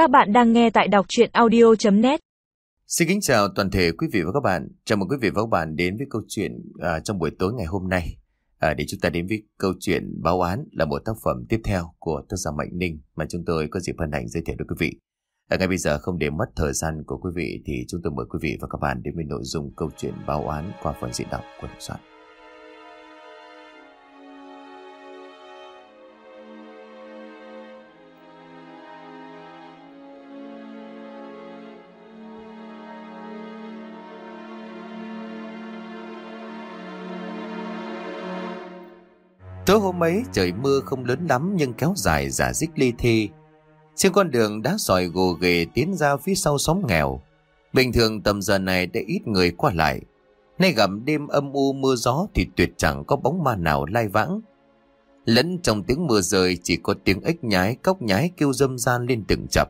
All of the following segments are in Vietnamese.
Các bạn đang nghe tại đọc chuyện audio.net Xin kính chào toàn thể quý vị và các bạn. Chào mừng quý vị và các bạn đến với câu chuyện uh, trong buổi tối ngày hôm nay. À, để chúng ta đến với câu chuyện báo án là một tác phẩm tiếp theo của tác giả Mạnh Ninh mà chúng tôi có dịp hân hạnh giới thiệu đến quý vị. À, ngay bây giờ không để mất thời gian của quý vị thì chúng tôi mời quý vị và các bạn đến với nội dung câu chuyện báo án qua phần diễn đọc của Đồng Soạn. Tối hôm ấy trời mưa không lớn lắm nhưng kéo dài giả dích ly thi. Trên con đường đá sỏi gồ ghề tiến ra phía sau xóm nghèo. Bình thường tầm giờ này đã ít người qua lại. Nay gặp đêm âm u mưa gió thì tuyệt chẳng có bóng ma nào lai vãng. Lẫn trong tiếng mưa rơi chỉ có tiếng ếch nhái cóc nhái kêu dâm gian lên từng chập.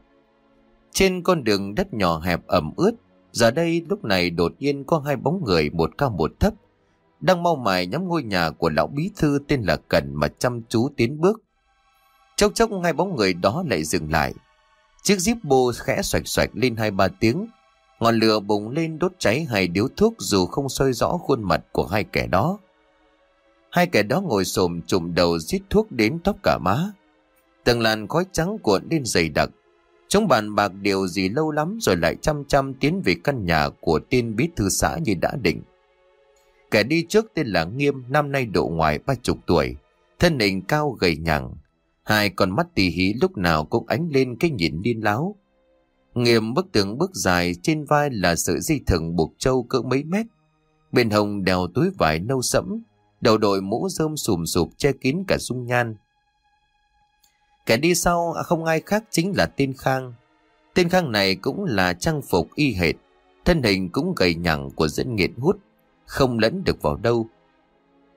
Trên con đường đất nhỏ hẹp ẩm ướt, giờ đây lúc này đột nhiên có hai bóng người một cao một thấp đang mau mải nhắm ngôi nhà của lão bí thư tên là Cần mà chăm chú tiến bước. Chốc chốc hai bóng người đó lại dừng lại. Chiếc jeep bô khẽ xoạch xoạch lên hai ba tiếng. Ngọn lửa bùng lên đốt cháy hai điếu thuốc dù không soi rõ khuôn mặt của hai kẻ đó. Hai kẻ đó ngồi xồm trùm đầu rít thuốc đến tóc cả má. Từng làn khói trắng cuộn lên dày đặc. Chúng bàn bạc điều gì lâu lắm rồi lại chăm chăm tiến về căn nhà của tên bí thư xã như đã định. Kẻ đi trước tên là Nghiêm, năm nay độ ngoài ba chục tuổi, thân hình cao gầy nhẳng. Hai con mắt tì hí lúc nào cũng ánh lên cái nhìn điên láo. Nghiêm bức tường bước dài trên vai là sợi dây thừng buộc trâu cỡ mấy mét. Bên hông đeo túi vải nâu sẫm, đầu đội mũ rơm sùm sụp che kín cả dung nhan. Kẻ đi sau à không ai khác chính là tên Khang. Tên Khang này cũng là trang phục y hệt, thân hình cũng gầy nhẳng của dân nghiện hút không lẫn được vào đâu.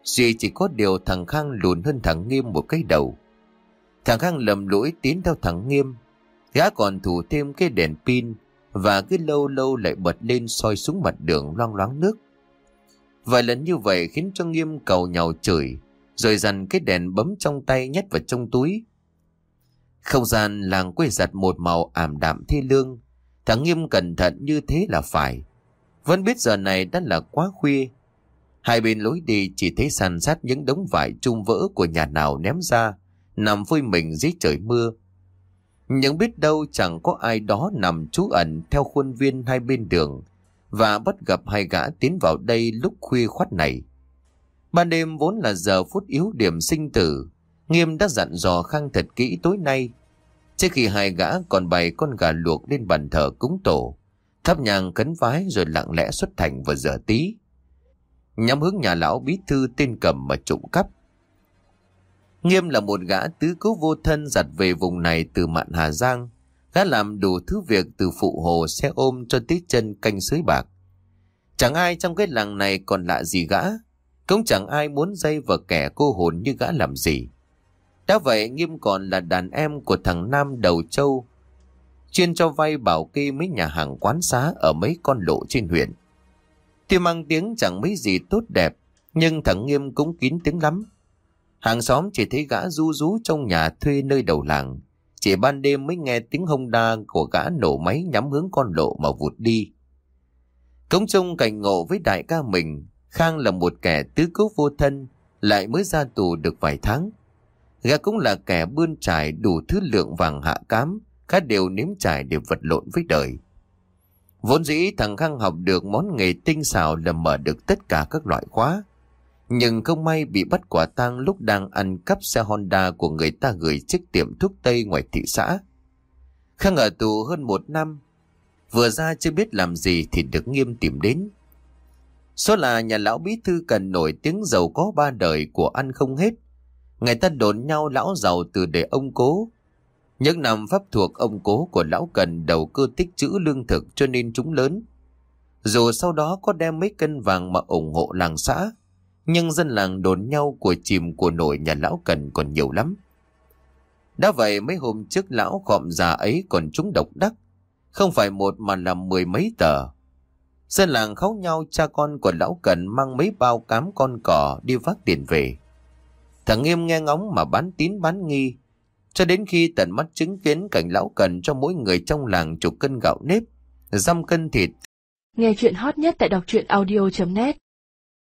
Duy chỉ có điều thằng Khang lùn hơn thằng Nghiêm một cái đầu. Thằng Khang lầm lỗi tiến theo thằng Nghiêm. Gã còn thủ thêm cái đèn pin và cứ lâu lâu lại bật lên soi xuống mặt đường loang loáng nước. Vài lần như vậy khiến cho Nghiêm cầu nhào chửi, rồi dằn cái đèn bấm trong tay nhét vào trong túi. Không gian làng quê giặt một màu ảm đạm thi lương, thằng Nghiêm cẩn thận như thế là phải. Vẫn biết giờ này đã là quá khuya. Hai bên lối đi chỉ thấy sàn sát những đống vải chung vỡ của nhà nào ném ra, nằm phơi mình dưới trời mưa. Nhưng biết đâu chẳng có ai đó nằm trú ẩn theo khuôn viên hai bên đường và bắt gặp hai gã tiến vào đây lúc khuya khoát này. Ban đêm vốn là giờ phút yếu điểm sinh tử, Nghiêm đã dặn dò Khang thật kỹ tối nay. Trước khi hai gã còn bày con gà luộc lên bàn thờ cúng tổ, thắp nhang cấn vái rồi lặng lẽ xuất thành vào giờ tí. Nhắm hướng nhà lão bí thư tên cầm mà trộm cắp. Nghiêm là một gã tứ cứu vô thân giặt về vùng này từ mạn Hà Giang. Gã làm đủ thứ việc từ phụ hồ xe ôm cho tới chân canh sới bạc. Chẳng ai trong cái làng này còn lạ gì gã. Cũng chẳng ai muốn dây vào kẻ cô hồn như gã làm gì. Đã vậy, Nghiêm còn là đàn em của thằng Nam Đầu Châu chuyên cho vay bảo kê mấy nhà hàng quán xá ở mấy con lộ trên huyện. Tuy mang tiếng chẳng mấy gì tốt đẹp, nhưng thằng Nghiêm cũng kín tiếng lắm. Hàng xóm chỉ thấy gã ru rú trong nhà thuê nơi đầu làng. Chỉ ban đêm mới nghe tiếng hông đa của gã nổ máy nhắm hướng con lộ mà vụt đi. Cống trông cảnh ngộ với đại ca mình, Khang là một kẻ tứ cứu vô thân, lại mới ra tù được vài tháng. Gã cũng là kẻ bươn trải đủ thứ lượng vàng hạ cám, khá đều nếm trải để vật lộn với đời. Vốn dĩ thằng Khang học được món nghề tinh xảo là mở được tất cả các loại khóa. Nhưng không may bị bắt quả tang lúc đang ăn cắp xe Honda của người ta gửi chiếc tiệm thuốc Tây ngoài thị xã. Khang ở tù hơn một năm. Vừa ra chưa biết làm gì thì được nghiêm tìm đến. Số là nhà lão bí thư cần nổi tiếng giàu có ba đời của ăn không hết. Người ta đồn nhau lão giàu từ đời ông cố những năm pháp thuộc ông cố của lão cần đầu cơ tích trữ lương thực cho nên chúng lớn. Dù sau đó có đem mấy cân vàng mà ủng hộ làng xã, nhưng dân làng đồn nhau của chìm của nổi nhà lão cần còn nhiều lắm. Đã vậy mấy hôm trước lão khọm già ấy còn trúng độc đắc, không phải một mà là mười mấy tờ. Dân làng khóc nhau cha con của lão cần mang mấy bao cám con cỏ đi vác tiền về. Thằng Nghiêm nghe ngóng mà bán tín bán nghi, cho đến khi tận mắt chứng kiến cảnh lão cần cho mỗi người trong làng chục cân gạo nếp, dăm cân thịt. Nghe chuyện hot nhất tại đọc truyện audio.net